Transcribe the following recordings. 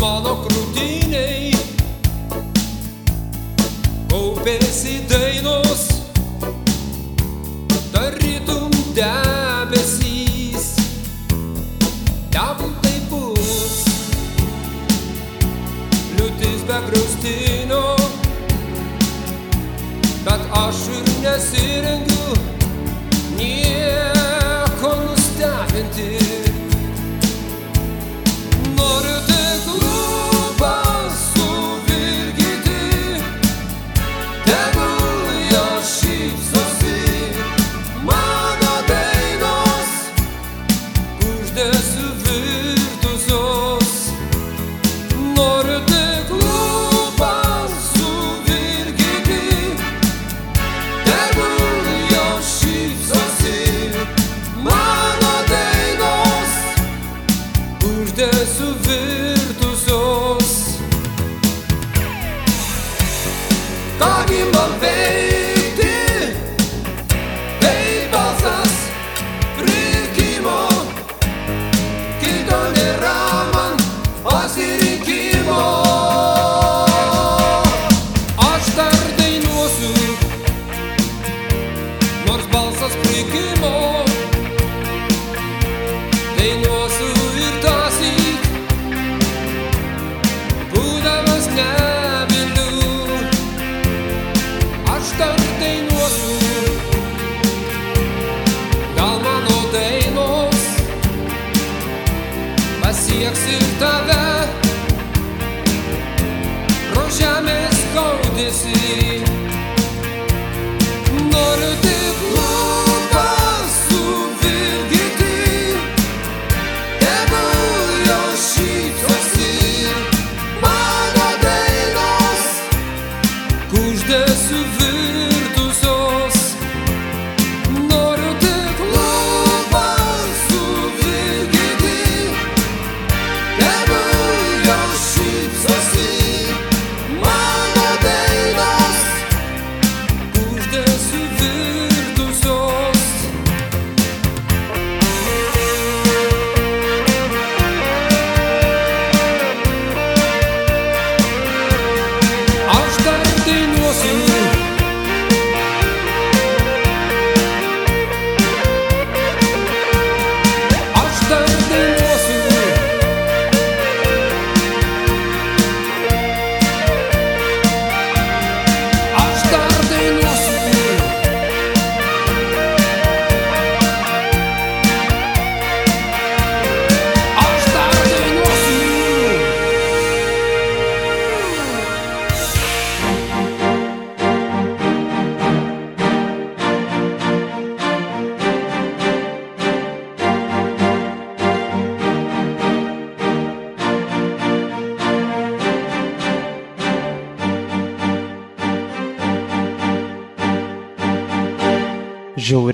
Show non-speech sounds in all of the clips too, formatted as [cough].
mano krūtiniai kaupėsi dainos, tarytum debesys. Tegul tai bus. Liūtis be graustinio, bet aš ir nesirengiu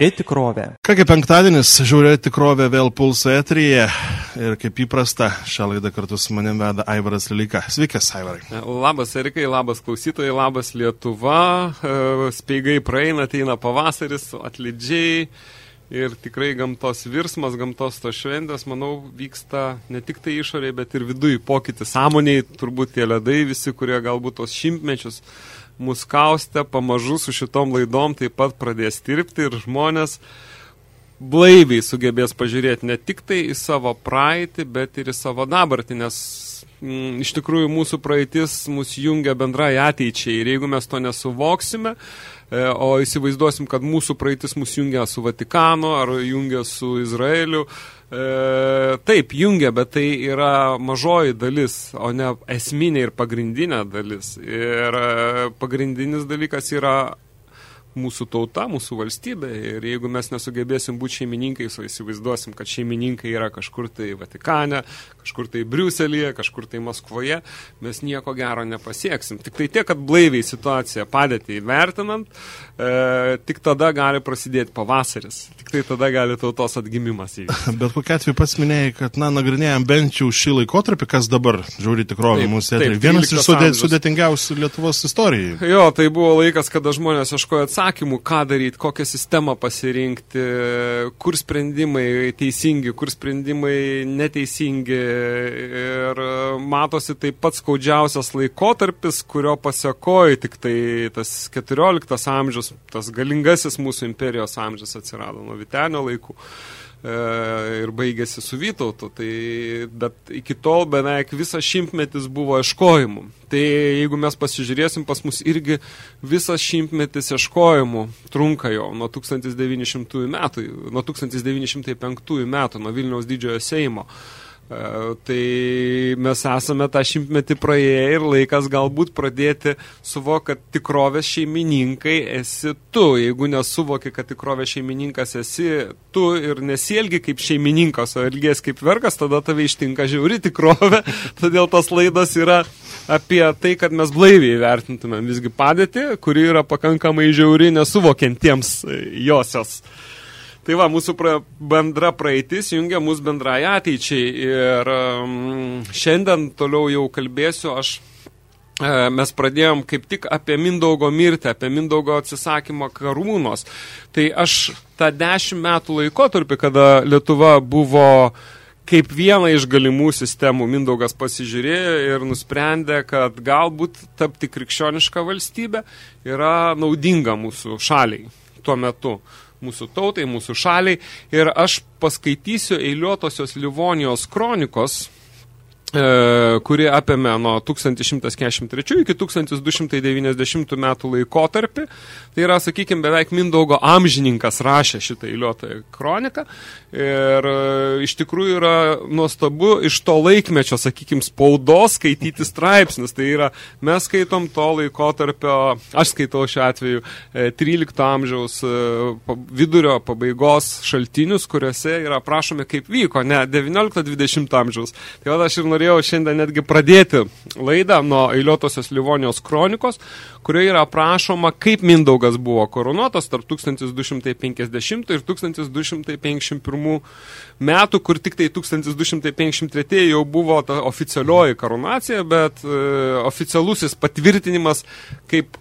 Žiauri tikrovė. Kągi penktadienis, žiūrėjo tikrovė vėl pulso eteryje ir kaip įprasta, šią laidą kartu su manim veda Aivaras Lilika. Sveikas, Aivarai. Labas, Erikai, labas klausytojai, labas Lietuva. E, Speigai praeina, ateina pavasaris, atlydžiai. Ir tikrai gamtos virsmas, gamtos tos šventės, manau, vyksta ne tik tai išoriai, bet ir viduje pokytis sąmoniai, turbūt tie ledai visi, kurie galbūt tos šimtmečius mus kaustė, pamažu su šitom laidom taip pat pradės tirpti ir žmonės blaiviai sugebės pažiūrėti ne tik tai į savo praeitį, bet ir į savo dabartį, nes mm, iš tikrųjų mūsų praeitis mus jungia bendrai ateičiai. Ir jeigu mes to nesuvoksime, e, o įsivaizduosim, kad mūsų praeitis mus jungia su Vatikanu ar jungia su Izraeliu, E, taip, jungia, bet tai yra mažoji dalis, o ne esminė ir pagrindinė dalis. Ir e, pagrindinis dalykas yra mūsų tauta, mūsų valstybė ir jeigu mes nesugebėsim būti šeimininkais, o įsivaizduosim, kad šeimininkai yra kažkur tai Vatikane, kažkur tai Briuselėje, kažkur tai Maskvoje, mes nieko gero nepasieksim. Tik tai tiek, kad blaiviai situaciją padėti įvertinant, e, tik tada gali prasidėti pavasaris, tik tai tada gali tautos atgimimas įvykti. [laughs] Bet kokia atveju pats minėjai, kad, na, nagrinėjom bent jau šį laikotarpį, kas dabar, žiūri tikrovė, Taip, mūsų eteryje. Vienas iš 13 sudė, amžius. sudėtingiausių Lietuvos istorijai. Jo, tai buvo laikas, kada žmonės ieškojo atsakymų, ką daryti, kokią sistemą pasirinkti, kur sprendimai teisingi, kur sprendimai neteisingi. Ir matosi tai pats skaudžiausias laikotarpis, kurio pasiekoja tik tai tas 14 amžius, tas galingasis mūsų imperijos amžius atsirado nuo Vitenio laikų ir baigėsi su Vytautu. Tai, bet iki tol beveik visas šimtmetis buvo ieškojimų. Tai jeigu mes pasižiūrėsim, pas mus irgi visas šimtmetis ieškojimų trunka jau nuo 1900 metų, nuo 1905 metų, nuo Vilniaus didžiojo Seimo. E, Tai mes esame tą šimtmetį praėję ir laikas galbūt pradėti suvokti, kad tikrovės šeimininkai esi tu. Jeigu nesuvoki, kad tikrovės šeimininkas esi tu ir nesielgi kaip šeimininkas, o elgies kaip vergas, tada tave ištinka žiauri tikrovė. [laughs] Todėl tos laidos yra apie tai, kad mes blaiviai vertintumėm visgi padėtį, kuri yra pakankamai žiauri nesuvokiantiems e, josios. Tai va, mūsų pra, bendra praeitis jungia mus bendrai ateičiai ir um, šiandien toliau jau kalbėsiu aš. e, Mes pradėjom kaip tik apie Mindaugo mirtį, apie Mindaugo atsisakymą karūnos. Tai aš tą dešimt metų laikotarpį, kada Lietuva buvo kaip vieną iš galimų sistemų Mindaugas pasižiūrėjo ir nusprendė, kad galbūt tapti krikščionišką valstybę yra naudinga mūsų šaliai tuo metu mūsų tautai, mūsų šaliai. Ir aš paskaitysiu eiliuotosios Livonijos kronikos, kuri apėmė nuo 1143 iki 1290 metų laikotarpį. Tai yra, sakykime, beveik Mindaugo amžininkas rašė šitą eiliuotąją kroniką. Ir e, iš tikrųjų yra nuostabu iš to laikmečio, sakykime, spaudos skaityti straipsnius. Tai yra, mes skaitom to laikotarpio, aš skaitau šiuo atveju e, 13 amžiaus e, pa- vidurio pabaigos šaltinius, kuriuose yra aprašomi, kaip vyko, ne 19-20 amžiaus. Tai va, aš ir norėjau šiandien netgi pradėti laidą nuo eiliuotosios Livonijos kronikos, kurioje yra aprašoma, kaip Mindaugas buvo koronuotas tarp 1250 ir 1251 metų, kur tik tai 1253 jau buvo ta oficialioji koronacija, bet e, oficialusis patvirtinimas kaip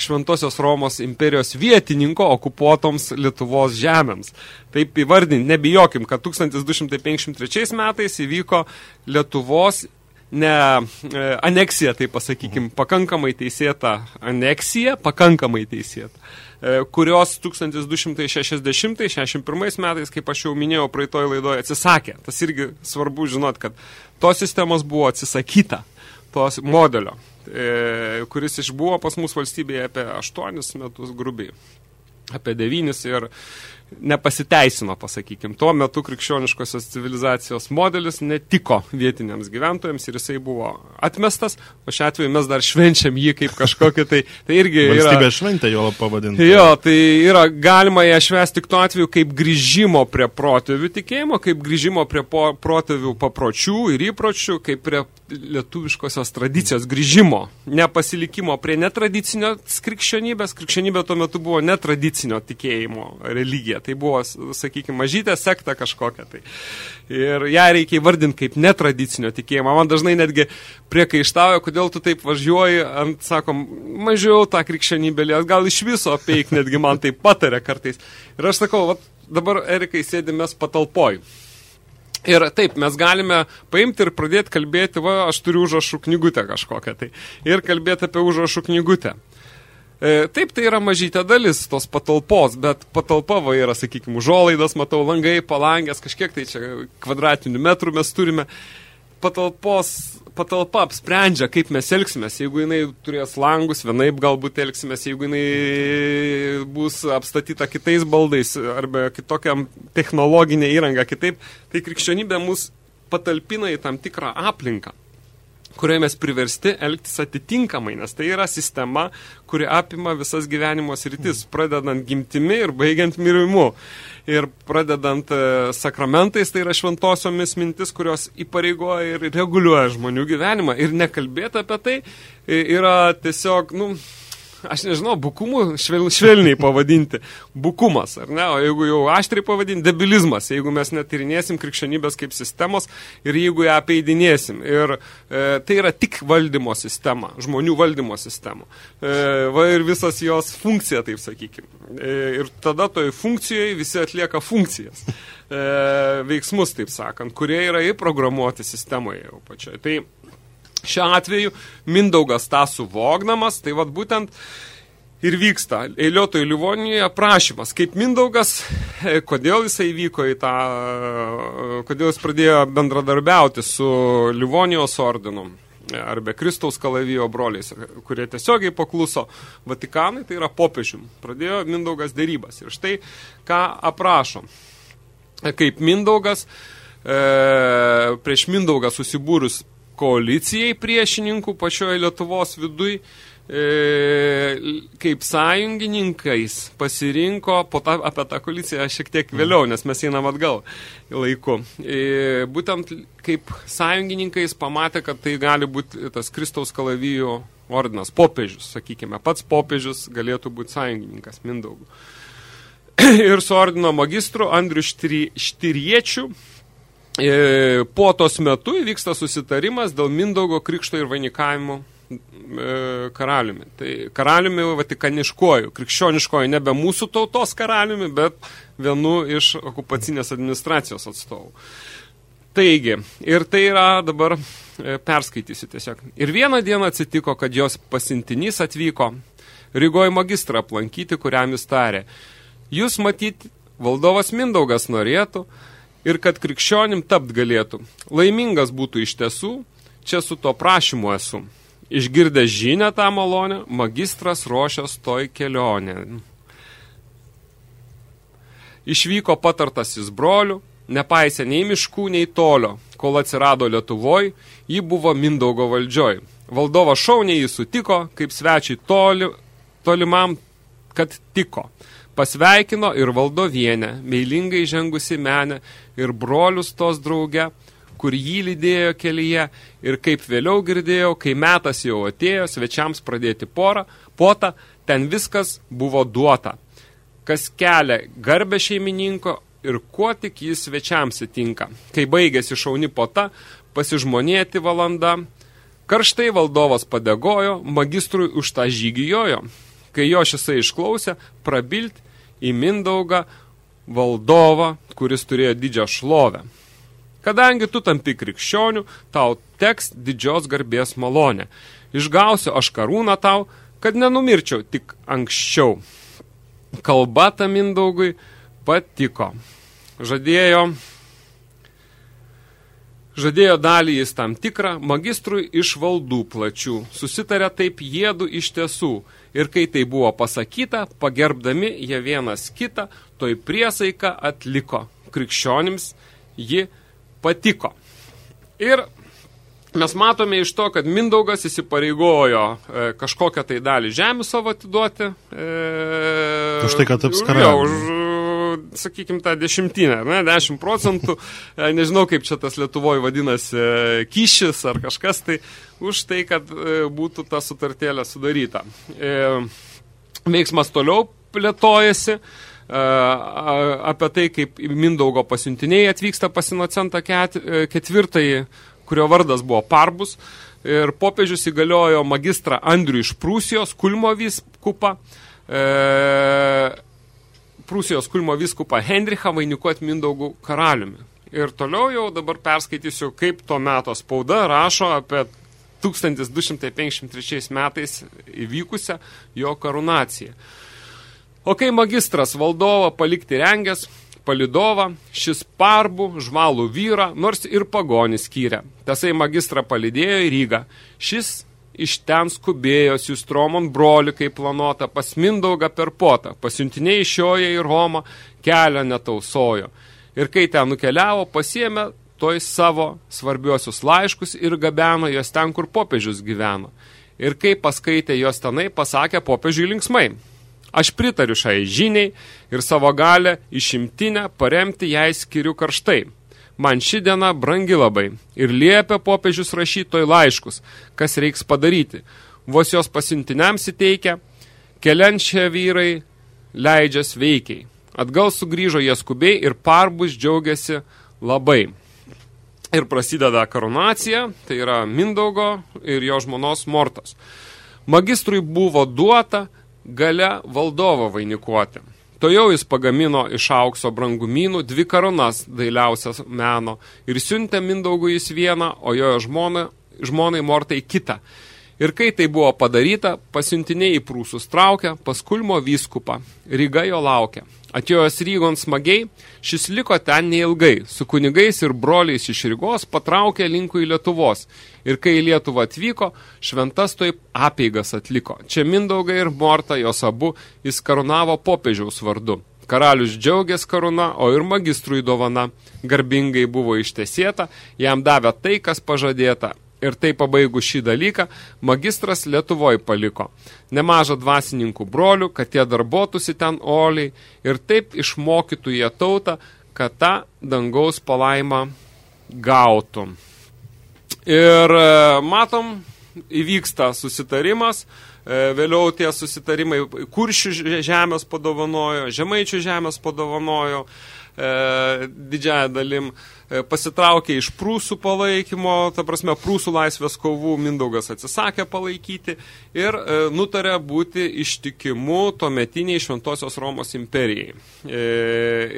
Šventosios Romos imperijos vietininko okupuotoms Lietuvos žemėms. Taip įvardinti, nebijokim, kad 1253 metais įvyko Lietuvos ne e, aneksija, tai pasakykim, pakankamai teisėta aneksija, pakankamai teisėta, e, kurios 1260-61 metais, kaip aš jau minėjau praeitoj laidoje, atsisakė. Tas irgi svarbu žinot, kad tos sistemos buvo atsisakyta, tos modelio, kuris išbuvo pas mus valstybėje apie 8 metus grubiai. Apie devynis ir nepasiteisino, pasakykim. Tuo metu krikščioniškosios civilizacijos modelis netiko vietiniams gyventojams ir jisai buvo atmestas, o šiuo atveju mes dar švenčiam jį kaip kažkokį tai, tai irgi yra... Valstybė šventė jo pavadinta. Jo, tai yra galima ją švęsti tik tuo atveju kaip grįžimo prie protėvių tikėjimo, kaip grįžimo prie po, protėvių papročių ir įpročių, kaip prie lietuviškosios tradicijos grįžimo, nepasilikimo prie netradicinio krikščionybės. Krikščionybė tuo metu buvo netradicinio tikėjimo religija. Tai buvo, sakykime, mažytė sekta kažkokia. Tai. Ir ją reikia įvardinti kaip netradicinio tikėjimo. Man dažnai netgi priekaištauja, kodėl tu taip važiuoji ant, sakom, mažiau tą krikščionybę gal iš viso apeik, netgi man tai patarė kartais. Ir aš sakau, vat, dabar Erikai sėdimės patalpoj. Ir taip, mes galime paimti ir pradėti kalbėti, va, aš turiu užrašų knygutę kažkokią tai. Ir kalbėti apie užrašų knygutę. E, taip, tai yra mažytė dalis tos patalpos, bet patalpa va yra, sakykime, užuolaidas, matau, langai, palangės, kažkiek tai čia kvadratinių metrų mes turime. Patalpos, patalpa apsprendžia, kaip mes elgsimės. Jeigu jinai turės langus, vienaip galbūt elgsimės, jeigu jinai bus apstatyta kitais baldais arba kitokiam technologinė įranga kitaip, tai krikščionybė mus patalpina į tam tikrą aplinką kurioje mes priversti elgtis atitinkamai, nes tai yra sistema, kuri apima visas gyvenimo sritis, pradedant gimtimi ir baigiant mirimu. Ir pradedant e, sakramentais, tai yra šventosiomis mintis, kurios įpareigoja ir reguliuoja žmonių gyvenimą. Ir nekalbėti apie tai e, yra tiesiog, nu, aš nežinau, bukumu švel, švelniai pavadinti. Bukumas, ar ne? O jeigu jau aštriai pavadinti, debilizmas, jeigu mes netyrinėsim krikščionybės kaip sistemos ir jeigu ją apeidinėsim. Ir e, tai yra tik valdymo sistema, žmonių valdymo sistema. E, va ir visas jos funkcija, taip sakykime. E, ir tada toj funkcijoje visi atlieka funkcijas. E, veiksmus, taip sakant, kurie yra įprogramuoti sistemoje jau pačioje. Tai Šiuo atveju Mindaugas tą suvogdamas, tai vad būtent ir vyksta eiliuotojų Livonijoje aprašymas, kaip Mindaugas, e, kodėl jisai vyko į tą, e, kodėl jis pradėjo bendradarbiauti su Livonijos ordinu arba Kristaus kalavijo broliais, kurie tiesiogiai pakluso Vatikanui, tai yra popiežium. Pradėjo Mindaugas dėrybas. Ir štai ką aprašom. Kaip Mindaugas, e, prieš Mindaugą susibūrus koalicijai priešininkų pačioje Lietuvos viduj, e, kaip sąjungininkais pasirinko, po ta, apie tą koaliciją šiek tiek vėliau, nes mes einam atgal laiku. E, būtent kaip sąjungininkais pamatė, kad tai gali būti tas Kristaus kalavijų ordinas, popiežius, sakykime, pats popiežius galėtų būti sąjungininkas Mindaugų. [clears throat] Ir su ordino magistru Andriu Štiriečiu po tos metu įvyksta susitarimas dėl Mindaugo krikšto ir vainikavimo e, karaliumi. Tai karaliumi vatikaniškuoju, krikščioniškuoju, nebe mūsų tautos karaliumi, bet vienu iš okupacinės administracijos atstovų. Taigi, ir tai yra dabar e, perskaitysiu tiesiog. Ir vieną dieną atsitiko, kad jos pasintinys atvyko Rygoje magistrą aplankyti, kuriam jis tarė. Jūs matyti, valdovas Mindaugas norėtų, ir kad krikščionim tapt galėtų. Laimingas būtų iš tiesų, čia su to prašymu esu. Išgirdęs žinę tą malonę, magistras ruošias toj kelionė. Išvyko patartasis brolių, nepaisė nei miškų, nei tolio. Kol atsirado Lietuvoj, ji buvo Mindaugo valdžioj. Valdovas šauniai jį sutiko, kaip svečiai toli, tolimam, kad tiko pasveikino ir valdovienę, meilingai žengusi menę ir brolius tos drauge, kur jį lydėjo kelyje ir kaip vėliau girdėjau, kai metas jau atėjo svečiams pradėti porą, potą, ten viskas buvo duota. Kas kelia garbę šeimininko ir kuo tik jis svečiams įtinka. Kai baigėsi šauni pota, pasižmonėti valanda, karštai valdovas padegojo, magistrui už tą žygijojo. Kai jo šisai išklausė, prabilt į Mindaugą valdovą, kuris turėjo didžią šlovę. Kadangi tu tampi krikščionių, tau teks didžios garbės malonė. Išgausiu aš karūną tau, kad nenumirčiau tik anksčiau. Kalba ta Mindaugui patiko. Žadėjo, žadėjo dalį jis tam tikrą, magistrui iš valdų plačių. Susitarė taip jėdu iš tiesų – ir kai tai buvo pasakyta, pagerbdami jie vienas kitą, toj priesaika atliko. Krikščionims ji patiko. Ir mes matome iš to, kad Mindaugas įsipareigojo e, kažkokią tai dalį žemę savo atiduoti. E, už tai, kad taps karaliumi. Sakykime, tą dešimtinę, ne, 10 procentų, [laughs] e, nežinau kaip čia tas Lietuvoje vadinasi, e, kyšis ar kažkas, tai už tai, kad e, būtų ta sutartėlė sudaryta. Veiksmas toliau plėtojasi apie tai, kaip Mindaugo pasiuntiniai atvyksta pas inocentą ketvirtąjį, kurio vardas buvo Parbus, ir popiežius įgaliojo magistrą Andrių iš Prūsijos, Kulmo vyskupą, e, Prūsijos Kulmo viskupą Henrichą vainikuoti Mindaugų karaliumi. Ir toliau jau dabar perskaitysiu, kaip to meto spauda rašo apie 1253 metais įvykusią jo karunaciją. O kai magistras valdovą palikti rengęs, palidovą, šis parbų, žvalų vyrą, nors ir pagonį skyrė. Tasai magistrą palidėjo į Rygą. Šis iš ten skubėjo siustromon brolių, kaip planuota, pas Mindaugą per potą, pasiuntiniai išioja į Romą, kelio netausojo. Ir kai ten nukeliavo, pasiėmė toj savo svarbiosius laiškus ir gabeno jos ten, kur popiežius gyveno. Ir kai paskaitė jos tenai, pasakė popiežiui linksmai. Aš pritariu šiai žiniai ir savo galę išimtinę paremti jai skiriu karštai. Man ši diena brangi labai ir liepia popiežius rašytoj laiškus, kas reiks padaryti. Vos jos pasiuntiniams įteikia, keliančia vyrai leidžias veikiai. Atgal sugrįžo jie skubiai ir parbus džiaugiasi labai. Ir prasideda karonacija, tai yra Mindaugo ir jo žmonos Mortos. Magistrui buvo duota gale valdovo vainikuoti. To jau jis pagamino iš aukso brangumynų dvi karonas dailiausias meno ir siuntė Mindaugui jis vieną, o jo žmona, žmonai Mortai kitą. Ir kai tai buvo padaryta, pasiuntiniai į prūsus traukia, pas Kulmo vyskupą. Ryga jo laukia. Atėjęs Rygon smagiai, šis liko ten neilgai, su kunigais ir broliais iš Rygos patraukė linkų į Lietuvos. Ir kai į Lietuvą atvyko, šventas taip apeigas atliko. Čia Mindaugai ir Morta jos abu jis karūnavo popiežiaus vardu. Karalius džiaugės karūna, o ir magistrui dovana. Garbingai buvo ištesėta, jam davė tai, kas pažadėta. Ir tai pabaigus šį dalyką, magistras Lietuvoj paliko. Nemažą dvasininkų brolių, kad tie darbotųsi ten oliai ir taip išmokytų jie tautą, kad tą dangaus palaimą gautų. Ir e, matom, įvyksta susitarimas, e, vėliau tie susitarimai kuršių žemės padovanojo, žemaičių žemės padovanojo, e, didžiąją dalim e, pasitraukė iš prūsų palaikymo, ta prasme, prūsų laisvės kovų Mindaugas atsisakė palaikyti ir e, nutarė būti ištikimu tuometiniai Šventosios Romos imperijai. E,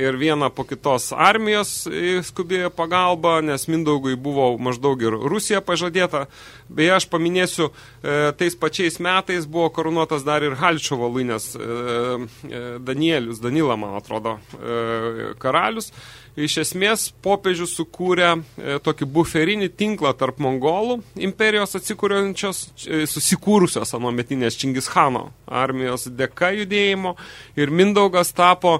ir viena po kitos armijos skubėjo pagalba, nes Mindaugui buvo maždaug ir Rusija pažadėta. Beje, aš paminėsiu, e, tais pačiais metais buvo karūnuotas dar ir Halčiovo luinės e, e, Danielius, Danila, man atrodo, e, karalius. Iš esmės, popiežius sukūrė e, tokį buferinį tinklą tarp mongolų imperijos atsikūriančios, e, susikūrusios anuometinės Čingischano armijos dėka judėjimo. Ir Mindaugas tapo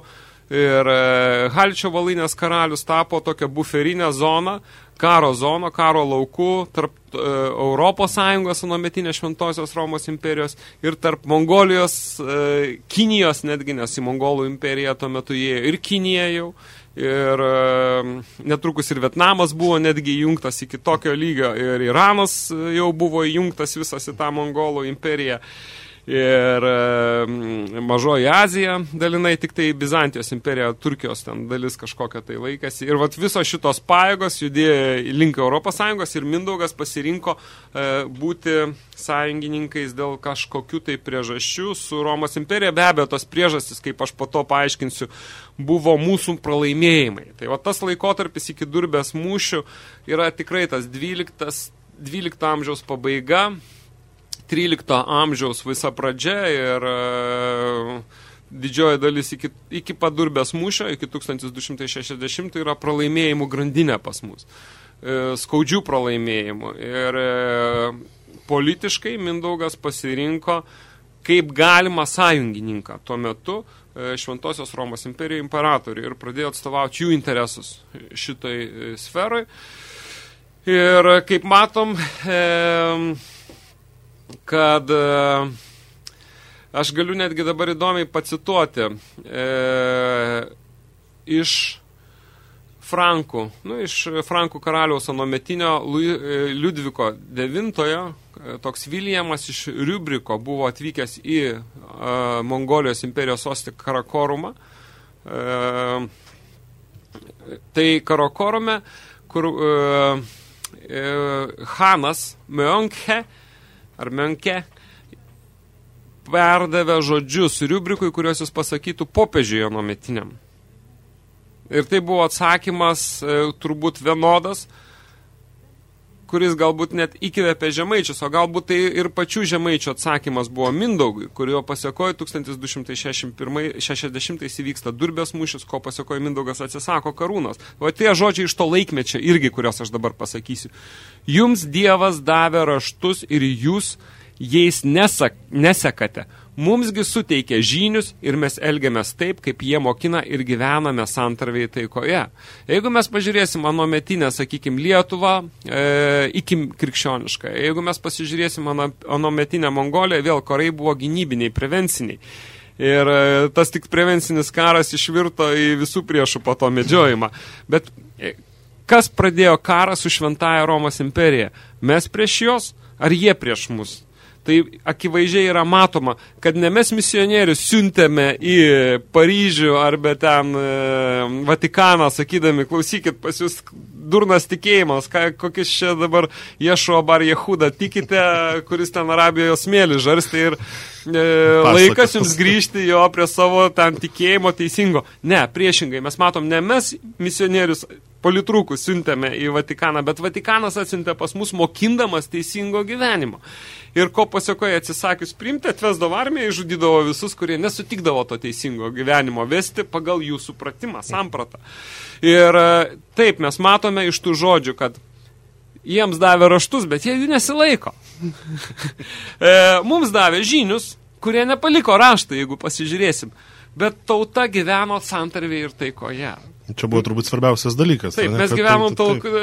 ir e, Halčio valainės karalius tapo tokią buferinę zoną, karo zoną, karo laukų tarp e, Europos Sąjungos anuometinės Šventosios Romos imperijos ir tarp Mongolijos, e, Kinijos netgi, nes į Mongolų imperiją tuo metu įėjo ir Kinija jau, ir e, netrukus ir Vietnamas buvo netgi įjungtas iki tokio lygio. Ir Iranas jau buvo įjungtas visas į tą Mongolų imperiją ir mažoji Azija dalinai tik tai Bizantijos imperija, Turkijos ten dalis kažkokia tai laikasi. Ir vat visos šitos pajėgos judėjo link Europos Sąjungos ir Mindaugas pasirinko e, būti sąjungininkais dėl kažkokių tai priežasčių su Romos imperija. Be abejo, tos priežastys, kaip aš po to paaiškinsiu, buvo mūsų pralaimėjimai. Tai va tas laikotarpis iki durbės mūšių yra tikrai tas 12, 12 amžiaus pabaiga, 13 amžiaus visa pradžia ir e, didžioji dalis iki, iki padurbės mūšio, iki 1260 yra pralaimėjimų grandinė pas mus. E, skaudžių pralaimėjimų. Ir e, politiškai Mindaugas pasirinko kaip galima sąjungininką tuo metu Šventosios Romos imperijų imperatorių ir pradėjo atstovauti jų interesus šitai sferai. Ir kaip matom, e, kad e, aš galiu netgi dabar įdomiai pacituoti e, iš Frankų, nu, iš Frankų karaliaus anometinio e, Liudviko IX, e, toks Viljamas iš Riubriko buvo atvykęs į e, Mongolijos imperijos sostį Karakorumą. E, tai Karakorume, kur e, e, Hanas Meonkhe ar Menke perdavė žodžius Riubrikui, kuriuos jis pasakytų popiežiui anometiniam. Ir tai buvo atsakymas e, turbūt vienodas, kuris galbūt net įkvėpė žemaičius, o galbūt tai ir pačių žemaičių atsakymas buvo Mindaugui, kurio pasiekojo 1260 įvyksta Durbės mūšis, ko pasiekojo Mindaugas atsisako karūnos. O tie žodžiai iš to laikmečio irgi, kurios aš dabar pasakysiu. Jums Dievas davė raštus ir jūs jais nesak, nesekate. Mumsgi suteikia žynius ir mes elgiamės taip, kaip jie mokina ir gyvename santarviai taikoje. Jeigu mes pažiūrėsim anometinę, sakykime, Lietuvą, e, iki krikščionišką, jeigu mes pasižiūrėsim ano, anometinę Mongoliją, vėl korai buvo gynybiniai, prevenciniai. Ir e, tas tik prevencinis karas išvirto į visų priešų po to medžiojimą. Bet e, kas pradėjo karą su šventaja Romos imperija? Mes prieš juos ar jie prieš mus? Tai akivaizdžiai yra matoma, kad ne mes misionierius siuntėme į Paryžių arba ten e, Vatikaną, sakydami, klausykit, pas jūs durnas tikėjimas, ką, kokis čia dabar Ješo bar Jehuda tikite, kuris ten Arabijoje smėlį žarsti ir e, laikas jums grįžti jo prie savo ten tikėjimo teisingo. Ne, priešingai, mes matom, ne mes misionierius politrukus siuntėme į Vatikaną, bet Vatikanas atsiuntė pas mus mokindamas teisingo gyvenimo. Ir ko pasiekoje atsisakius priimti, atvesdavo armiją, žudydavo visus, kurie nesutikdavo to teisingo gyvenimo vesti pagal jų supratimą, sampratą. Ir e, taip, mes matome iš tų žodžių, kad jiems davė raštus, bet jie jų nesilaiko. [laughs] e, mums davė žinius, kurie nepaliko raštą, jeigu pasižiūrėsim. Bet tauta gyveno santarvėje ir taikoje. Čia buvo turbūt svarbiausias dalykas. Taip, ne, mes gyvenom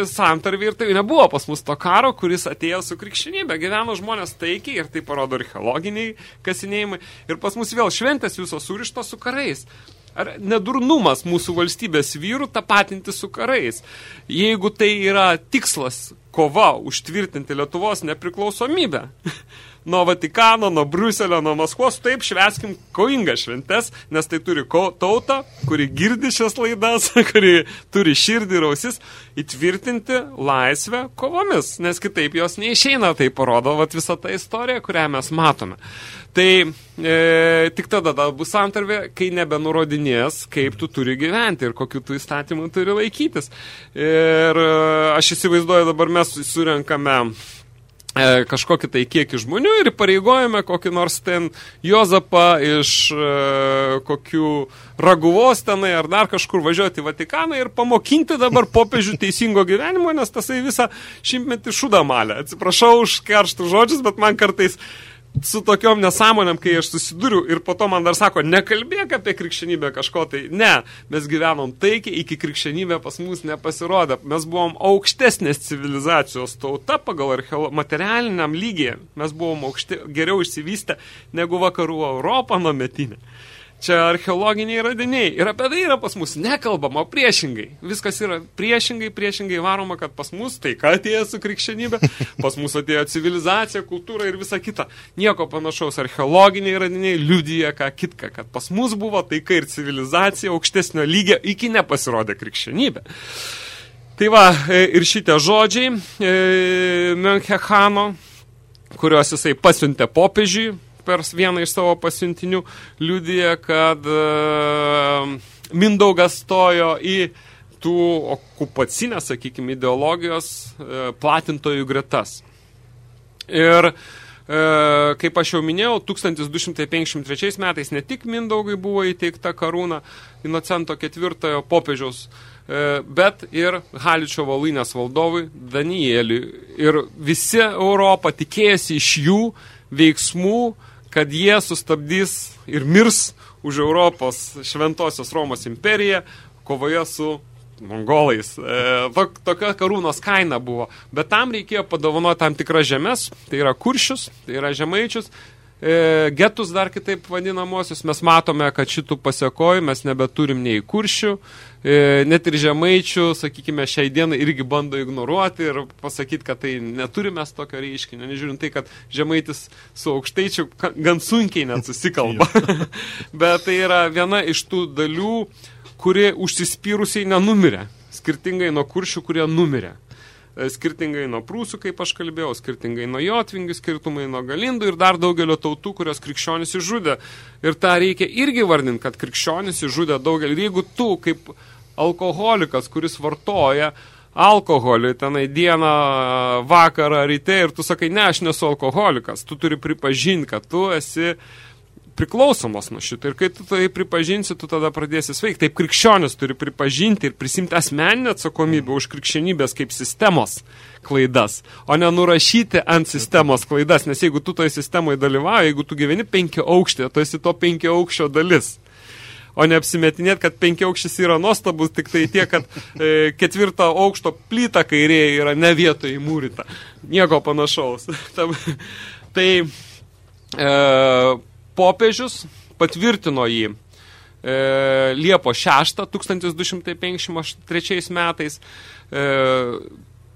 santarvį ir tai nebuvo pas mus to karo, kuris atėjo su krikščionybė. Gyveno žmonės taikiai ir tai parodo archeologiniai kasinėjimai. Ir pas mus vėl šventės visos surištos su karais. Ar nedurnumas mūsų valstybės vyrų tapatinti su karais? Jeigu tai yra tikslas kova užtvirtinti Lietuvos nepriklausomybę, [laughs] nuo Vatikano, nuo Bruselio, nuo Maskvos, taip šveskim koingas šventes, nes tai turi ko, tautą, kuri girdi šias laidas, [laughs] kuri turi širdį ir ausis, įtvirtinti laisvę kovomis, nes kitaip jos neišeina, tai parodo vat, visą tą istoriją, kurią mes matome. Tai e, tik tada da, bus santarvė, kai nebenurodinės, kaip tu turi gyventi ir kokiu tu įstatymų turi laikytis. Ir e, aš įsivaizduoju, dabar mes surenkame e, kažkokį tai kiekį žmonių ir pareigojame kokį nors ten Jozapą iš e, kokių raguvos tenai ar dar kažkur važiuoti į Vatikaną ir pamokinti dabar popiežių teisingo gyvenimo, nes tasai visą šimtmetį šudą malę. Atsiprašau už karštus žodžius, bet man kartais su tokiom nesąmonėm, kai aš susiduriu ir po to man dar sako, nekalbėk apie krikščionybę kažko tai. Ne, mes gyvenom taikiai, iki krikščionybė pas mus nepasirodė. Mes buvom aukštesnės civilizacijos tauta pagal archeolo... materialiniam lygiai. Mes buvom aukšti, geriau išsivystę negu vakarų Europą nuo metinė. Čia archeologiniai radiniai. Ir apie tai yra pas mus nekalbama, priešingai. Viskas yra priešingai, priešingai varoma, kad pas mus tai ką atėjo su krikščionybė, [laughs] pas mus atėjo civilizacija, kultūra ir visa kita. Nieko panašaus archeologiniai radiniai liudyja ką kitką, kad pas mus buvo taika ir civilizacija aukštesnio lygio iki nepasirodė krikščionybė. Tai va, e, ir šitie žodžiai e, Menchechano, kuriuos jisai pasiuntė popiežiui, per vieną iš savo pasiuntinių liudyja, kad e, Mindaugas stojo į tų okupacinės, sakykime, ideologijos e, platintojų gretas. Ir e, kaip aš jau minėjau, 1253 metais ne tik Mindaugui buvo įteikta karūna Inocento ketvirtojo popiežiaus, bet ir Haličio valynės valdovui Danieliui. Ir visi Europą tikėjasi iš jų veiksmų, kad jie sustabdys ir mirs už Europos šventosios Romos imperiją kovoje su mongolais. E, tok, tokia karūnos kaina buvo. Bet tam reikėjo padovanoti tam tikras žemės, tai yra kuršius, tai yra žemaičius, getus dar kitaip vadinamosius. Mes matome, kad šitų pasiekojų mes nebeturim nei kuršių, e, net ir žemaičių, sakykime, šiai dienai irgi bando ignoruoti ir pasakyti, kad tai neturime tokio reiškinio, nežiūrint tai, kad žemaitis su aukštaičiu gan sunkiai net susikalba. [laughs] [laughs] Bet tai yra viena iš tų dalių, kurie užsispyrusiai nenumirė, skirtingai nuo kuršių, kurie numirė. E, Skirtingai nuo prūsų, kaip aš kalbėjau, skirtingai nuo jotvingių, skirtumai nuo galindų ir dar daugelio tautų, kurios krikščionis išžudė. Ir tą reikia irgi vardinti, kad krikščionis išžudė daugelį. Ir jeigu tu kaip alkoholikas, kuris vartoja alkoholį tenai dieną, vakarą, ryte ir tu sakai, ne, aš nesu alkoholikas, tu turi pripažinti, kad tu esi priklausomos nuo šito. Ir kai tu tai pripažinsi, tu tada pradėsi sveikti. Taip krikščionis turi pripažinti ir prisimti asmeninę atsakomybę už krikščionybės kaip sistemos klaidas, o ne nurašyti ant sistemos klaidas. Nes jeigu tu toje sistemoje dalyvauji, jeigu tu gyveni penki aukštė, tu esi to penki aukščio dalis o ne apsimetinėti, kad penkiaukštis yra nuostabus, tik tai tiek, kad e, ketvirto aukšto plyta kairėje yra ne vietoje įmūrita. Nieko panašaus. [laughs] tai e, popiežius patvirtino jį e, Liepo 6 1253 metais e,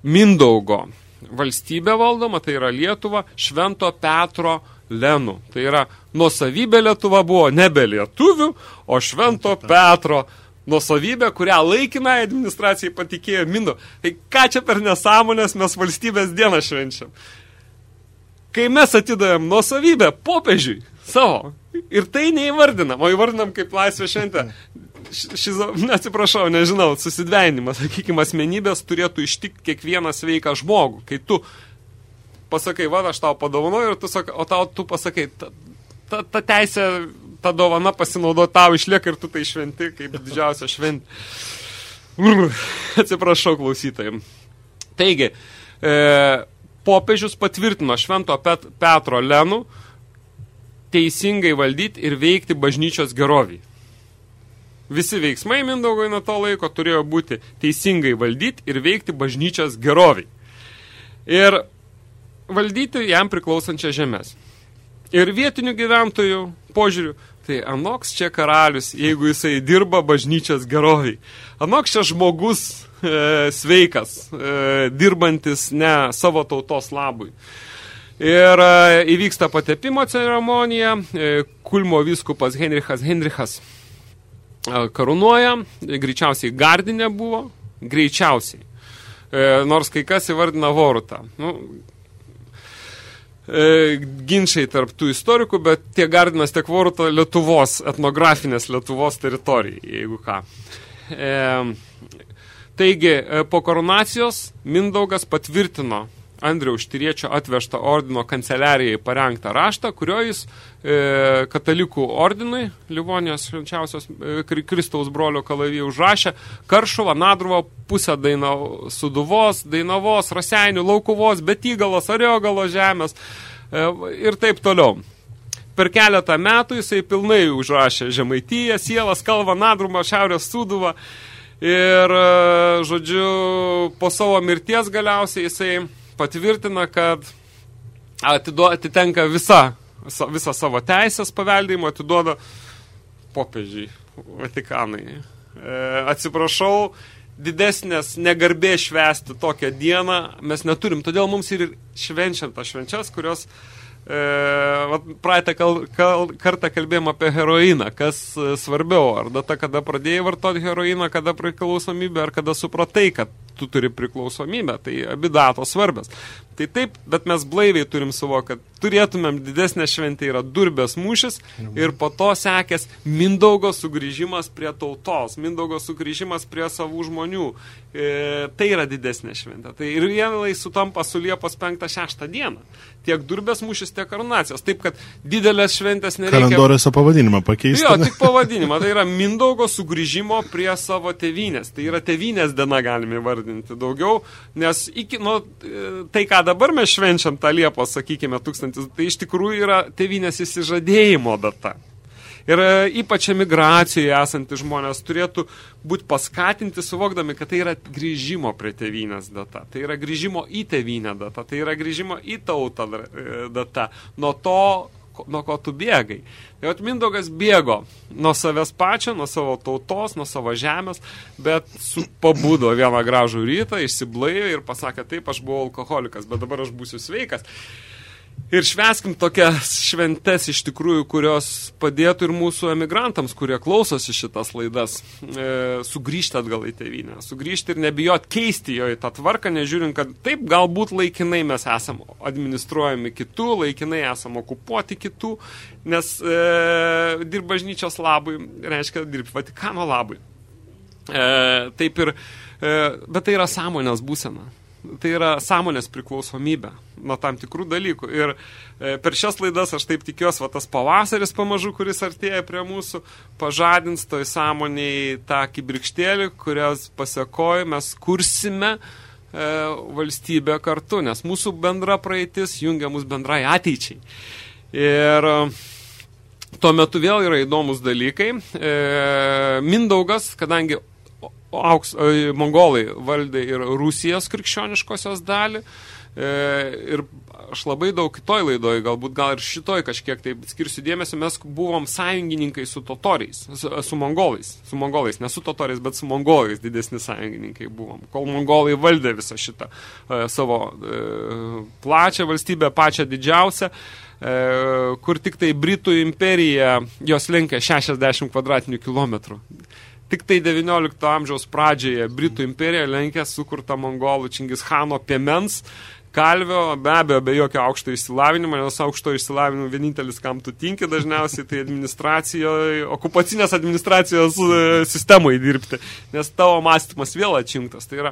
Mindaugo valstybė valdoma, tai yra Lietuva, Švento Petro Lenų. Tai yra nuosavybė Lietuva buvo nebe lietuvių, o Švento Petro nuosavybė, kurią laikinai administracijai patikėjo Mindo. Tai ką čia per nesąmonės mes valstybės dieną švenčiam? Kai mes atidavėm nuosavybę popiežiui savo, ir tai neįvardinam, o įvardinam kaip laisvę šventę, šizo, [laughs] atsiprašau, nežinau, susidvenimas, sakykime, asmenybės turėtų ištikti kiekvieną sveiką žmogų, kai tu pasakai, va, aš tau padovanoju, ir tu sakai, o tau tu pasakai, ta, ta, ta teisė, ta dovana pasinaudo tau išlieka ir tu tai šventi kaip didžiausia šventė. [laughs] Atsiprašau klausytojim. Taigi, e, popiežius patvirtino Švento Pet Petro Lenų teisingai valdyti ir veikti bažnyčios gerovį. Visi veiksmai Mindaugoj nuo to laiko turėjo būti teisingai valdyti ir veikti bažnyčios gerovį. Ir valdyti jam priklausančią žemės. Ir vietinių gyventojų požiūrių, tai anoks čia karalius, jeigu jisai dirba bažnyčios geroviai. Anoks čia žmogus e, sveikas, e, dirbantis ne savo tautos labui. Ir e, įvyksta patepimo ceremonija, e, Kulmo viskupas Henrichas Henrichas e, karūnuoja, greičiausiai gardinė buvo, greičiausiai. Nors kai kas įvardina vorutą. Nu, ginčiai tarp tų istorikų, bet tiek Gardinas, tiek Voruta Lietuvos, etnografinės Lietuvos teritorijai, jeigu ką. E, taigi, po koronacijos Mindaugas patvirtino Andriaus Štiriečio atvežtą ordino kanceliarijai parengtą raštą, kurio jis e, katalikų ordinui, Livonijos švenčiausios e, Kristaus brolio kalavijai užrašė Karšuvą, Nadruvą, pusę daina, Suduvos, Dainavos, Raseinių, Laukuvos, Betygalos, Ariogalo žemės e, ir taip toliau. Per keletą metų jisai pilnai užrašė Žemaityje, Sielas, Kalvą, Nadrumą, Šiaurės Suduvą ir, e, žodžiu, po savo mirties galiausiai jisai patvirtina, kad atiduo, atitenka visa, visą savo teisės paveldėjimo, atiduoda popiežiai Vatikanai. E, atsiprašau, didesnės negarbė švesti tokią dieną mes neturim, todėl mums ir švenčiam tas švenčias, kurios praeitą kal, kal, kartą kalbėjom apie heroiną, kas e, svarbiau, ar data, kada pradėjai vartoti heroiną, kada priklausomybė, ar kada supratai, kad tu turi priklausomybę, tai abi datos svarbios. Tai taip, bet mes blaiviai turim suvokti, kad turėtumėm didesnę šventę yra durbės mūšis ir po to sekės Mindaugo sugrįžimas prie tautos, Mindaugo sugrįžimas prie savų žmonių. E, tai yra didesnė šventė. Tai ir vienai sutampa su Liepos 5-6 dieną. Tiek durbės mūšis, tiek karunacijos. Taip, kad didelės šventės nereikia... Kalendoriuose pavadinimą pakeisti. Jo, tik pavadinimą. Tai yra Mindaugo sugrįžimo prie savo tevinės. Tai yra tevinės diena, galime vardinti daugiau, nes iki, nu, tai, ką dabar mes švenčiam tą Liepos, sakykime, tūkstantis, tai iš tikrųjų yra tevinės įsižadėjimo data. Ir e, ypač emigracijoje esantys žmonės turėtų būti paskatinti, suvokdami, kad tai yra grįžimo prie tėvynės data, tai yra grįžimo į tėvynę data, tai yra grįžimo į tautą e, data. Nuo to, nuo ko tu bėgai. Tai vat Mindaugas bėgo nuo savęs pačio, nuo savo tautos, nuo savo žemės, bet su, pabudo vieną gražų rytą, išsiblaivė ir pasakė, taip, aš buvau alkoholikas, bet dabar aš būsiu sveikas. Ir šveskim tokias šventes iš tikrųjų, kurios padėtų ir mūsų emigrantams, kurie klausosi šitas laidas, e, sugrįžti atgal į tėvynę, sugrįžti ir nebijot keisti jo į tą tvarką, nežiūrint, kad taip galbūt laikinai mes esam administruojami kitų, laikinai esam okupuoti kitų, nes e, dirb bažnyčios labui, reiškia dirb Vatikano labui. E, taip ir E, bet tai yra sąmonės būsena. Tai yra sąmonės priklausomybė nuo tam tikrų dalykų. Ir e, per šias laidas aš taip tikiuosi, va tas pavasaris pamažu, kuris artėja prie mūsų, pažadins toj sąmoniai tą kibirkštėlį, kurios pasiekoju mes kursime e, valstybę kartu, nes mūsų bendra praeitis jungia mus bendrai ateičiai. Ir e, tuo metu vėl yra įdomus dalykai. E, Mindaugas, kadangi auks, e, mongolai valdė ir Rusijos krikščioniškosios dalį. E, ir aš labai daug kitoj laidoj, galbūt gal ir šitoj kažkiek tai skirsiu dėmesio, mes buvom sąjungininkai su totoriais, su, su mongolais, su mongolais, ne su totoriais, bet su mongolais didesni sąjungininkai buvom. Kol mongolai valdė visą šitą e, savo e, plačią valstybę, pačią didžiausią, e, kur tik tai Britų imperija, jos lenkia 60 kvadratinių kilometrų. Tik tai 19 amžiaus pradžioje Britų imperija lenkė sukurtą mongolų Čingishano piemens, kalvio, be abejo, be jokio aukšto išsilavinimo, nes aukšto išsilavinimo vienintelis, kam tu tinki dažniausiai, tai administracijoje, okupacinės administracijos e, sistemoje dirbti, nes tavo mąstymas vėl atšimtas. Tai yra,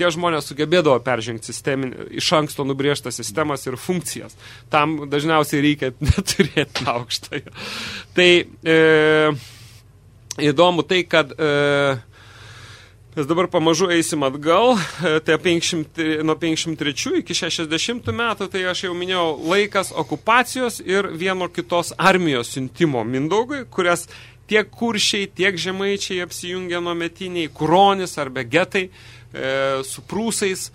tie žmonės sugebėdavo peržengti sisteminį, iš anksto nubrėžtas sistemas ir funkcijas. Tam dažniausiai reikia [laughs] neturėti aukštojo. Tai e, įdomu tai, kad e, mes dabar pamažu eisim atgal, e, tai 500, nuo 503 iki 60 metų, tai aš jau minėjau laikas okupacijos ir vieno kitos armijos siuntimo Mindaugui, kurias tiek kuršiai, tiek žemaičiai apsijungia nuo metiniai, kuronis arba getai e, su prūsais,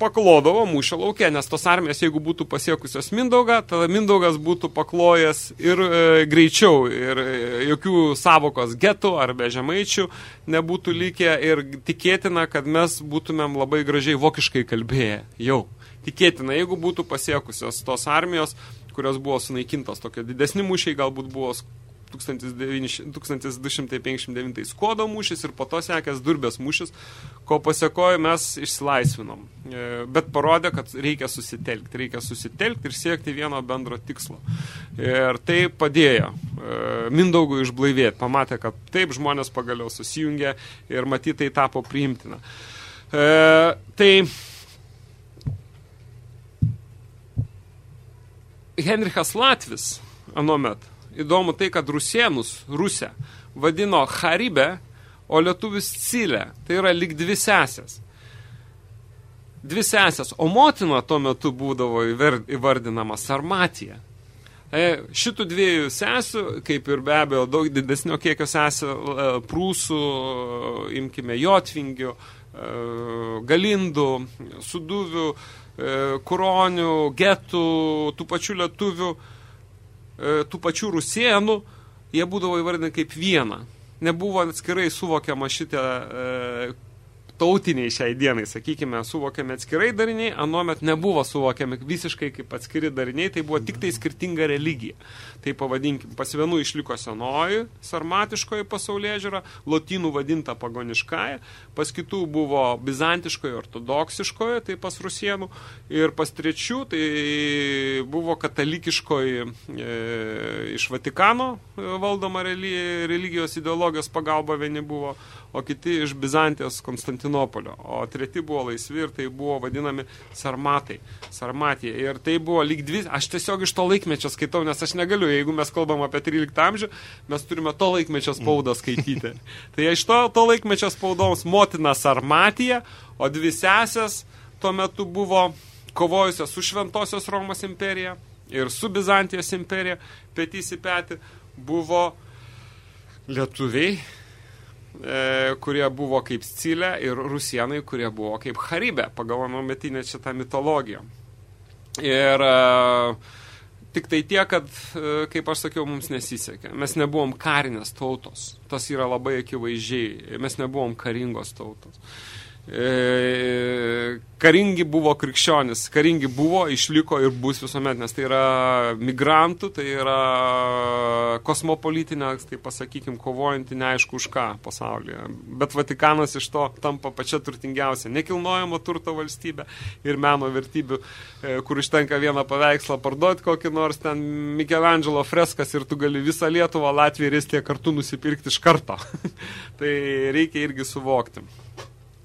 paklodavo mūšio laukia, nes tos armijos, jeigu būtų pasiekusios Mindaugą, tada Mindaugas būtų paklojęs ir e, greičiau, ir e, jokių savokos getų ar be žemaičių nebūtų likę. Ir tikėtina, kad mes būtumėm labai gražiai vokiškai kalbėję. Jau. Tikėtina, jeigu būtų pasiekusios tos armijos, kurios buvo sunaikintos, tokie didesni mūšiai galbūt buvo 1259 Skodo mūšis ir po to sekęs Durbės mūšis, ko pasiekojo mes išsilaisvinom. E, bet parodė, kad reikia susitelkti, reikia susitelkti ir siekti vieno bendro tikslo. Ir tai padėjo e, Mindaugui išblaivėti, pamatė, kad taip žmonės pagaliau susijungė ir matytai tapo priimtina. E, tai Henrichas Latvis anuomet įdomu tai, kad rusienus, Rusę, vadino Haribę, o lietuvis Cilę. Tai yra lik dvi sesės. Dvi sesės, o motina tuo metu būdavo įvardinama Sarmatija. E, šitų dviejų sesių, kaip ir be abejo daug didesnio kiekio sesių e, prūsų, imkime Jotvingių, e, Galindų, Suduvių, Kuronių, Getų, tų pačių lietuvių, tų pačių rusienų, jie būdavo įvardinti kaip vieną. Nebuvo atskirai suvokiama šitą e, tautiniai šiai dienai, sakykime, suvokiami atskirai dariniai, anuomet nebuvo suvokiami visiškai kaip atskiri dariniai, tai buvo tik tai skirtinga religija. Tai pavadinkim, pas vienų išliko senoji, sarmatiškoji pasaulyje žiūra, lotynų vadinta pagoniškąją, pas kitų buvo bizantiškoji, ortodoksiškoji, tai pas rusienų, ir pas trečių, tai buvo katalikiškoji e, iš Vatikano valdoma religijos ideologijos pagalba vieni buvo, o kiti iš Bizantijos Konstantinopolio, o treti buvo laisvi ir tai buvo vadinami sarmatai, sarmatija. Ir tai buvo lyg dvi, aš tiesiog iš to laikmečio skaitau, nes aš negaliu, jeigu mes kalbam apie 13 amžių, mes turime to laikmečio spaudą skaityti. [laughs] tai iš to, to laikmečio spaudoms motina sarmatija, o dvi sesės tuo metu buvo kovojusios su Šventosios Romos imperija ir su Bizantijos imperija, petys į petį, buvo lietuviai, kurie buvo kaip Scilė ir rusienai, kurie buvo kaip Haribė, pagal anuometinę šitą mitologiją. Ir e, tik tai tiek, kad, e, kaip aš sakiau, mums nesisekė. Mes nebuvom karinės tautos. Tas yra labai akivaizdžiai. Mes nebuvom karingos tautos. E, karingi buvo krikščionis, karingi buvo, išliko ir bus visuomet, nes tai yra migrantų, tai yra kosmopolitinė, tai pasakykim, kovojanti neaišku už ką pasaulyje. Bet Vatikanas iš to tampa pačia turtingiausia nekilnojamo turto valstybė ir meno vertybių, e, kur ištenka vieną paveikslą parduoti kokį nors ten Michelangelo freskas ir tu gali visą Lietuvą, Latviją ir Estiją kartu nusipirkti iš karto. [laughs] tai reikia irgi suvokti.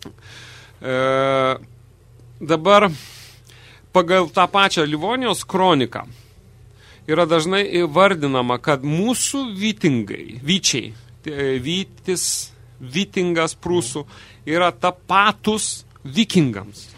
E, dabar pagal tą pačią Livonijos kroniką yra dažnai įvardinama, kad mūsų vytingai, vyčiai, tai vytis, vytingas prūsų, yra tapatus vikingams.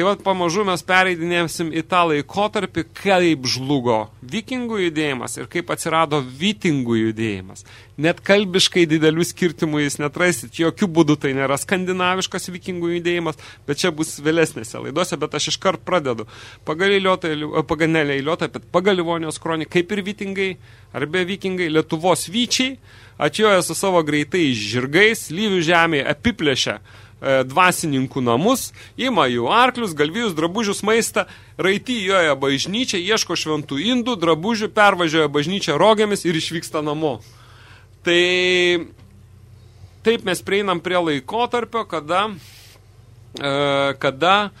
Tai vad pamažu mes pereidinėsim į tą laikotarpį, kaip žlugo vikingų judėjimas ir kaip atsirado vitingų judėjimas. Net kalbiškai didelių skirtimų jis netrasit, jokių būdų tai nėra skandinaviškas vikingų judėjimas, bet čia bus vėlesnėse laidose, bet aš iškart pradedu. Pagal eiliuotą, bet pagal Livonijos kronį, kaip ir vitingai, arba vikingai, Lietuvos vyčiai, atjoja su savo greitais žirgais, lyvių žemėje apiplėšia dvasininkų namus, ima jų arklius, galvijus, drabužius, maistą, raityjoja bažnyčią, ieško šventų indų, drabužių, pervažiuoja bažnyčią rogėmis ir išvyksta namo. Tai taip mes prieinam prie laikotarpio, kada, e, kada e,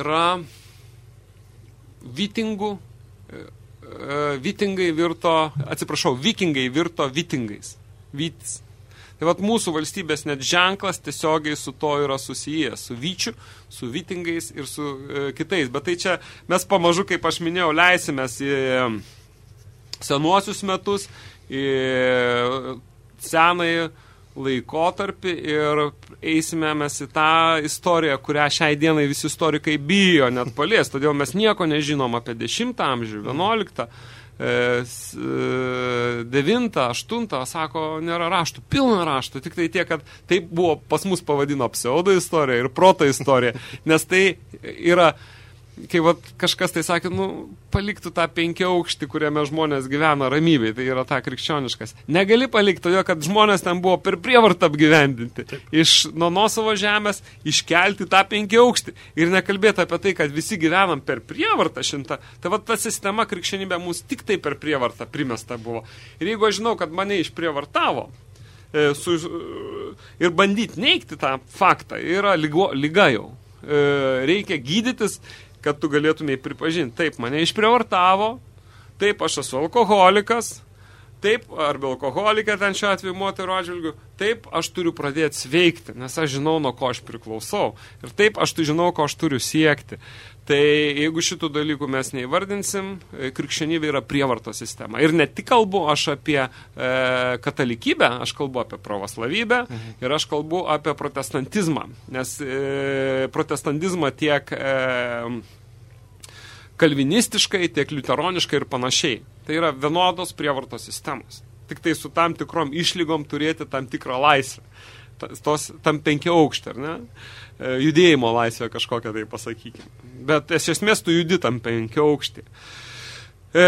yra vitingų, vitingai virto, atsiprašau, vikingai virto vitingais. Vytis. Tai vat mūsų valstybės net ženklas tiesiogiai su to yra susijęs, su vyčiu, su vytingais ir su e, kitais. Bet tai čia mes pamažu, kaip aš minėjau, leisimės į senuosius metus, į senąjį laikotarpį ir eisime mes į tą istoriją, kurią šiai dienai visi istorikai bijo net palies, todėl mes nieko nežinom apie 10 amžių, 11 9, 8, sako, nėra raštų, pilna raštų, tik tai tiek, kad taip buvo pas mus pavadino pseudo istorija ir proto istorija, nes tai yra kai vat, kažkas tai sakė, nu, paliktų tą penkia aukštį, kuriame žmonės gyvena ramybėj, tai yra ta krikščioniškas. Negali palikti, todėl kad žmonės ten buvo per prievartą apgyvendinti. Taip. Iš nuo nuosavo žemės iškelti tą penkia aukštį ir nekalbėti apie tai, kad visi gyvenam per prievartą šimtą. Tai va ta sistema krikščionybė mums tik tai per prievartą primesta buvo. Ir jeigu aš žinau, kad mane išprievartavo, e, su, ir bandyti neigti tą faktą yra lygo, lyga jau. E, reikia gydytis kad tu galėtumai pripažinti, taip, mane išprievartavo, taip, aš esu alkoholikas, taip, arba alkoholikė ten šiuo atveju moterų atžvilgių, taip, aš turiu pradėti sveikti, nes aš žinau, nuo ko aš priklausau. Ir taip, aš tu žinau, ko aš turiu siekti. Tai jeigu šitų dalykų mes neįvardinsim, e, krikščionybė yra prievarto sistema. Ir ne tik kalbu aš apie e, katalikybę, aš kalbu apie pravoslavybę mhm. ir aš kalbu apie protestantizmą. Nes e, protestantizmą tiek e, kalvinistiškai, tiek liuteroniškai ir panašiai. Tai yra vienodos prievartos sistemos. Tik tai su tam tikrom išlygom turėti tam tikrą laisvę. Tos, tam penkia aukštė, ar ne? E, judėjimo laisvę kažkokią tai pasakykime. Bet es esmės tu judi tam penkia aukštį. E,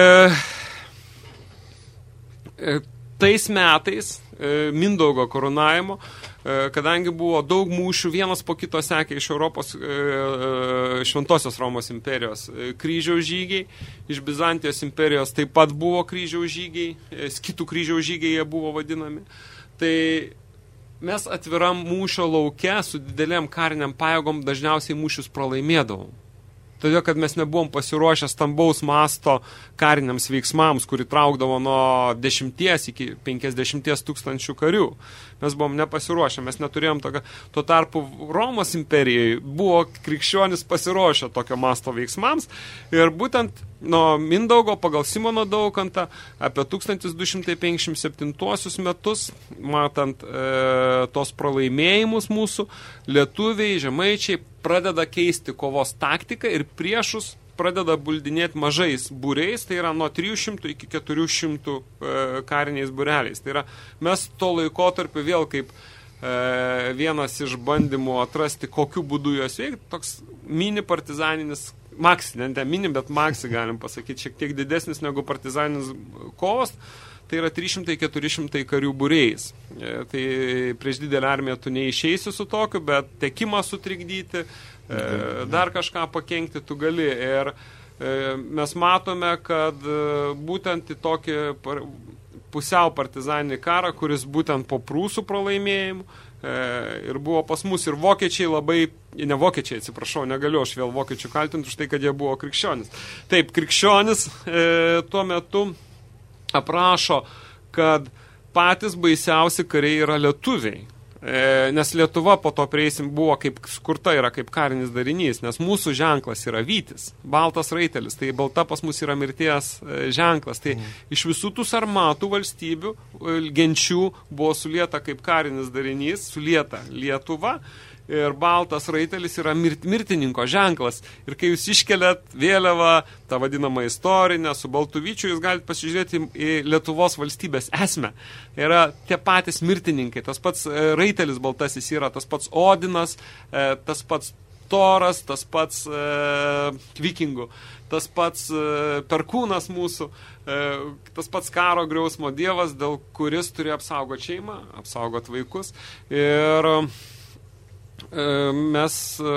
e, tais metais e, Mindaugo koronavimo, e, kadangi buvo daug mūšių, vienas po kito sekė iš Europos e, šventosios Romos imperijos kryžiaus žygiai, iš Bizantijos imperijos taip pat buvo kryžiaus žygiai, skitų kryžiaus žygiai jie buvo vadinami. Tai mes atviram mūšio lauke su didelėm kariniam pajėgom dažniausiai mūšius pralaimėdavom todėl kad mes nebuvom pasiruošę stambaus masto kariniams veiksmams, kuri traukdavo nuo 10 iki 50 tūkstančių karių. Mes buvom nepasiruošę, mes neturėjom tokio. Tuo tarpu Romos imperijai buvo krikščionis pasiruošę tokio masto veiksmams ir būtent nuo Mindaugo pagal Simono Daukantą apie 1257 metus, matant e, tos pralaimėjimus mūsų, lietuviai, žemaičiai pradeda keisti kovos taktiką ir priešus pradeda buldinėti mažais būriais, tai yra nuo 300 iki 400 e, kariniais būreliais. Tai yra mes to laikotarpio vėl kaip e, vienas iš bandymų atrasti, kokiu būdu juos veikti, toks mini partizaninis Maxi, ne, ne mini, bet Maxi galim pasakyti, šiek tiek didesnis negu partizaninis kovos, tai yra 300-400 karių būreis. E, tai prieš didelę armiją tu neišeisi su tokiu, bet tekimą sutrikdyti, dar kažką pakengti tu gali. Ir e, mes matome, kad e, būtent į tokį pusiau partizaninį karą, kuris būtent po prūsų pralaimėjimų, E, ir buvo pas mus ir vokiečiai labai, ne vokiečiai, atsiprašau, negaliu aš vėl vokiečių kaltinti už tai, kad jie buvo krikščionis. Taip, krikščionis e, tuo metu aprašo, kad patys baisiausi kariai yra lietuviai. E, nes Lietuva po to prieisim buvo kaip skurta yra kaip karinis darinys, nes mūsų ženklas yra vytis, baltas raitelis, tai balta pas mus yra mirties e, ženklas. Tai mm. iš visų tų sarmatų valstybių e, genčių buvo sulieta kaip karinis darinys, sulieta Lietuva ir baltas raitelis yra mirt, mirtininko ženklas. Ir kai jūs iškeliat vėliavą, tą vadinamą istorinę, su baltuvyčiu, jūs galite pasižiūrėti į Lietuvos valstybės esmę. Yra tie patys mirtininkai, tas pats e, raitelis baltasis yra, tas pats Odinas, e, tas pats Toras, tas pats e, vikingų, tas pats e, perkūnas mūsų, e, tas pats karo griausmo dievas, dėl kuris turi apsaugoti šeimą, apsaugoti vaikus. Ir E, mes e,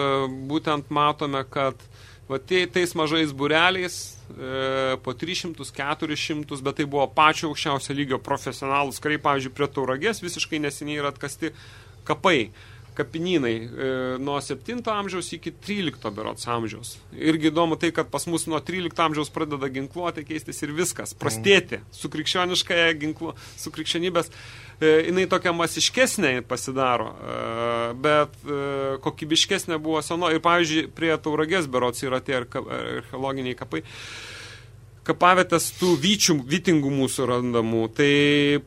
būtent matome, kad va, tais mažais bureliais e, po 300-400, bet tai buvo pačio aukščiausio lygio profesionalus kariai, pavyzdžiui, prie tauragės visiškai neseniai yra atkasti kapai kapinynai e, nuo 7 amžiaus iki 13 berots amžiaus. Irgi įdomu tai, kad pas mus nuo 13 amžiaus pradeda ginkluoti keistis ir viskas, prastėti su krikščioniškąją ginklu, su krikščionybės E, jinai tokia masiškesnė pasidaro, e, bet e, kokybiškesnė buvo seno. Ir, pavyzdžiui, prie Tauragės berots yra tie archeologiniai kapai kapavietės tų vyčių, vytingų mūsų randamų, tai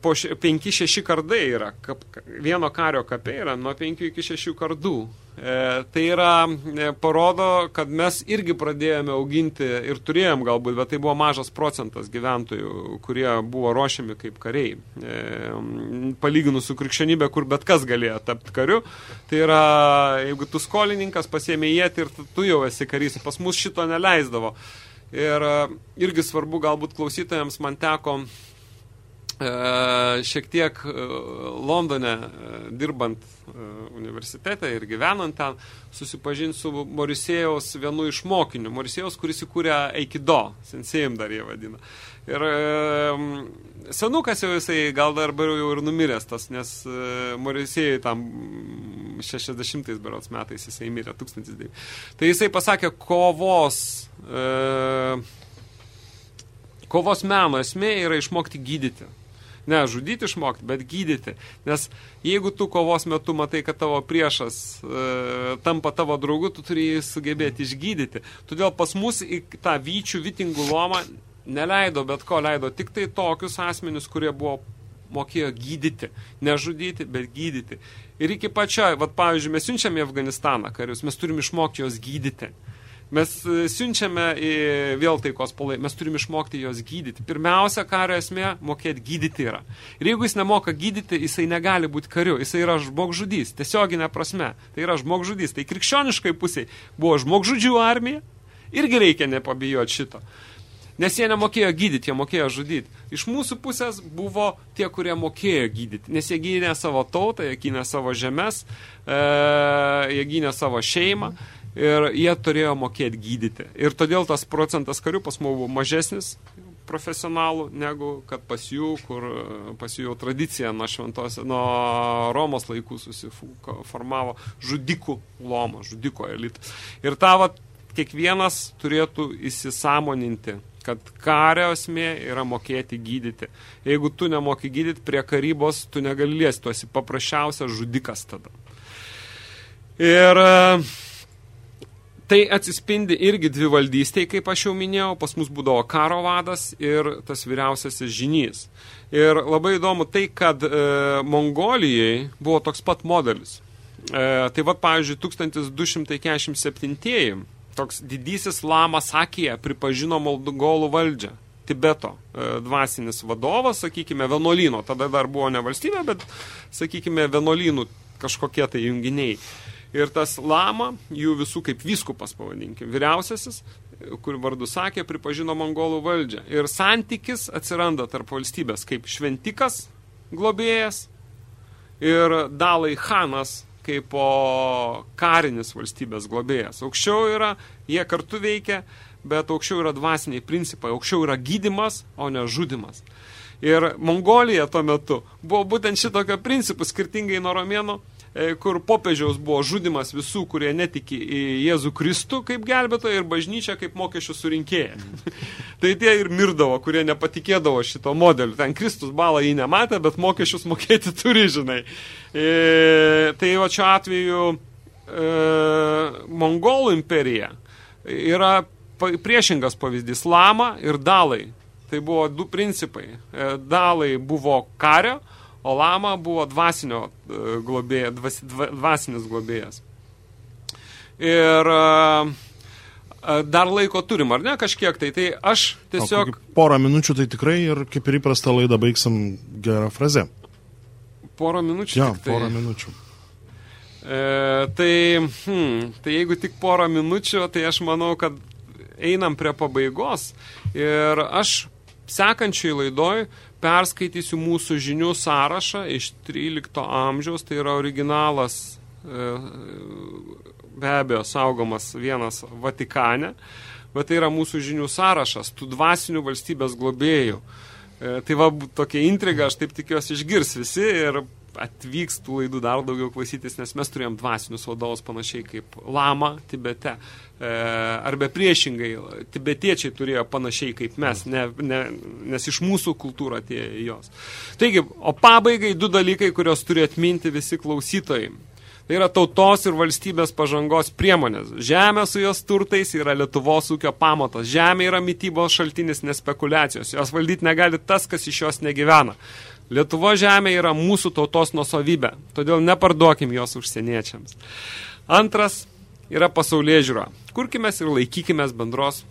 po 5-6 kardai yra, kap, vieno kario kapė yra nuo 5 iki 6 kardų. E, tai yra, e, parodo, kad mes irgi pradėjome auginti ir turėjom galbūt, bet tai buvo mažas procentas gyventojų, kurie buvo ruošiami kaip kariai. E, palyginus su krikščionybė, kur bet kas galėjo tapti kariu, tai yra, jeigu tu skolininkas pasiemi jėti ir tu jau esi karys, pas mus šito neleisdavo. Ir e, irgi svarbu galbūt klausytojams man teko e, šiek tiek e, Londone dirbant universitete ir gyvenant ten, susipažinti su Morisėjaus vienu iš mokinių. Morisėjaus, kuris įkūrė Aikido, sensėjim dar jie vadina. Ir senukas jau jisai gal dar jau ir numiręs tas, nes e, Morisėjai tam 60 berots metais jisai mirė, 1009. Tai jisai pasakė kovos e, kovos meno esmė yra išmokti gydyti. Ne, žudyti išmokti, bet gydyti. Nes jeigu tu kovos metu matai, kad tavo priešas e, tampa tavo draugu, tu turi jį sugebėti išgydyti. Todėl pas mus į tą vyčių vitingų lomą neleido, bet ko leido tik tai tokius asmenius, kurie buvo mokėjo gydyti. Nežudyti, bet gydyti. Ir iki pačio, vat, pavyzdžiui, mes siunčiame į Afganistaną karius, mes turim išmokti juos gydyti. Mes e, siunčiame į vėl taikos palai, mes turim išmokti jos gydyti. Pirmiausia, kario esmė – mokėti gydyti yra. Ir jeigu jis nemoka gydyti, jisai negali būti kariu, jisai yra žmogžudys, tiesioginė prasme. Tai yra žmogžudys. Tai krikščioniškai pusiai buvo žmogžudžių armija, irgi reikia nepabijoti šito. Nes jie nemokėjo gydyti, jie mokėjo žudyti. Iš mūsų pusės buvo tie, kurie mokėjo gydyti, nes jie gynė savo tautą, jie gynė savo žemės, e, jie gynė savo šeimą. Ir jie turėjo mokėti gydyti. Ir todėl tas procentas karių pas mus buvo mažesnis profesionalų, negu kad pas jų, kur pas jų tradicija nuo, šventos, nuo Romos laikų susiformavo žudikų loma, žudiko elitas. Ir tą vat, kiekvienas turėtų įsisamoninti, kad kario esmė yra mokėti gydyti. Jeigu tu nemoki gydyti prie karybos, tu negali liesti, tu esi paprasčiausias žudikas tada. Ir uh, Tai atsispindi irgi dvi valdystėje, kaip aš jau minėjau, pas mus būdavo karo vadas ir tas vyriausiasis žinys. Ir labai įdomu tai, kad e, Mongolijai buvo toks pat modelis. E, tai vad, pavyzdžiui, 1247 toks didysis Lama Sakija pripažino Mongolų valdžią. Tibeto e, dvasinis vadovas, sakykime, vienuolyno, tada dar buvo ne valstybė, bet, sakykime, vienuolynų kažkokie tai junginiai. Ir tas lama, jų visų kaip viskupas pavadinkim, vyriausiasis, kur vardu sakė, pripažino mongolų valdžią. Ir santykis atsiranda tarp valstybės kaip šventikas, globėjas ir Dalai Hanas kaip karinis valstybės globėjas. Aukščiau yra, jie kartu veikia, bet aukščiau yra dvasiniai principai, aukščiau yra gydimas, o ne žudimas. Ir Mongolija tuo metu buvo būtent šitokio principų, skirtingai nuo romėnų, kur popiežiaus buvo žudimas visų, kurie netiki į Jėzų Kristų kaip gelbėtoją ir bažnyčią kaip mokesčių surinkėją. [laughs] tai tie ir mirdavo, kurie nepatikėdavo šito modeliu. Ten Kristus balą jį nematė, bet mokesčius mokėti turi, žinai. E, tai va šiuo atveju e, Mongolų imperija yra priešingas pavyzdys. Lama ir dalai. Tai buvo du principai. E, Dalai buvo kario, o lama buvo dvasinio e, globėja, dvas, dva, dvasinis globėjas. Ir e, e, dar laiko turim, ar ne, kažkiek tai. Tai aš Tiesiog... tiesiog Porą minučių tai tikrai ir kaip ir įprasta laida baigsim gerą frazę. porą minučių. Tik tai. porą minučių. E, tai, hmm, tai jeigu tik porą minučių, tai aš manau, kad einam prie pabaigos ir aš sekančiai laidoj perskaitysiu mūsų žinių sąrašą iš 13 amžiaus, tai yra originalas e, be abejo saugomas vienas Vatikane, bet tai yra mūsų žinių sąrašas tų dvasinių valstybės globėjų. E, tai va, tokia intriga, aš taip tikiuosi išgirs visi ir atvyks tų laidų dar daugiau klausytis, nes mes turėjom dvasinius vadovus panašiai kaip Lama Tibete. E, arba priešingai, tibetiečiai turėjo panašiai kaip mes, ne, ne, nes iš mūsų kultūrą atėjo jos. Taigi, o pabaigai du dalykai, kurios turi atminti visi klausytojai. Tai yra tautos ir valstybės pažangos priemonės. Žemė su jos turtais yra Lietuvos ūkio pamatas. Žemė yra mytybos šaltinis, nespekulacijos. Jos valdyti negali tas, kas iš jos negyvena. Lietuvo žemė yra mūsų tautos nusavybė, todėl neparduokim jos užsieniečiams. Antras yra pasaulyje žiūra. Kurkime ir laikykime bendros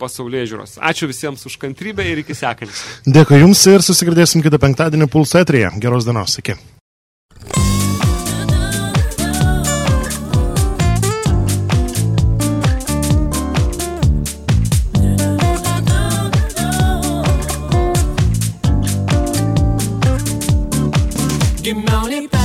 pasaulyje žiūros. Ačiū visiems už kantrybę ir iki sekančių. Dėkui Jums ir susigirdėsim kitą penktadienį pulso etrija. Geros dienos, iki. Mickey Mouse.